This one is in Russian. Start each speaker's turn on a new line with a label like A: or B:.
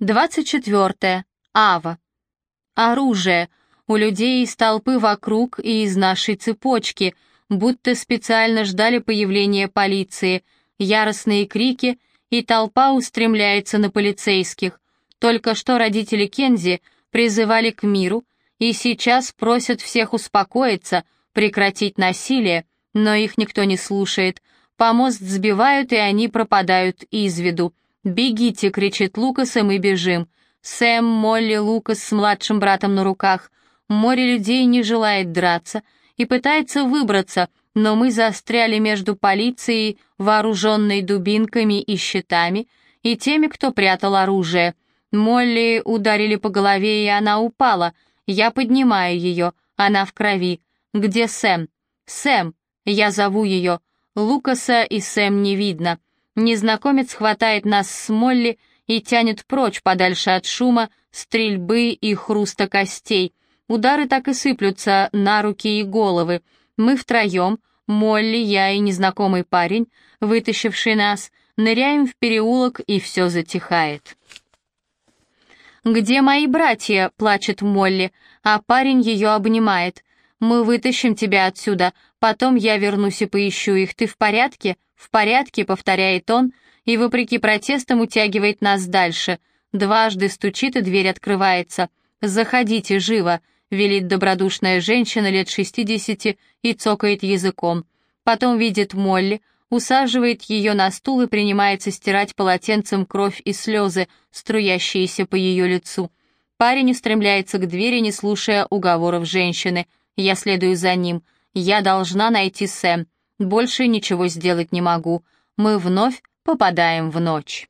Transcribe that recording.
A: 24. Ава. Оружие. У людей из толпы вокруг и из нашей цепочки, будто специально ждали появления полиции. Яростные крики, и толпа устремляется на полицейских. Только что родители Кензи призывали к миру, и сейчас просят всех успокоиться, прекратить насилие, но их никто не слушает. Помост сбивают, и они пропадают из виду. «Бегите!» — кричит Лукас, и мы бежим. Сэм, Молли, Лукас с младшим братом на руках. Море людей не желает драться и пытается выбраться, но мы застряли между полицией, вооруженной дубинками и щитами, и теми, кто прятал оружие. Молли ударили по голове, и она упала. Я поднимаю ее, она в крови. Где Сэм? Сэм! Я зову ее. Лукаса и Сэм не видно. Незнакомец хватает нас с Молли и тянет прочь подальше от шума, стрельбы и хруста костей. Удары так и сыплются на руки и головы. Мы втроем, Молли, я и незнакомый парень, вытащивший нас, ныряем в переулок, и все затихает. «Где мои братья?» — плачет Молли, а парень ее обнимает. «Мы вытащим тебя отсюда, потом я вернусь и поищу их. Ты в порядке?» «В порядке», — повторяет он, и, вопреки протестам, утягивает нас дальше. Дважды стучит, и дверь открывается. «Заходите, живо», — велит добродушная женщина лет шестидесяти и цокает языком. Потом видит Молли, усаживает ее на стул и принимается стирать полотенцем кровь и слезы, струящиеся по ее лицу. Парень устремляется к двери, не слушая уговоров женщины. Я следую за ним. Я должна найти Сэм. Больше ничего сделать не могу. Мы вновь попадаем в ночь.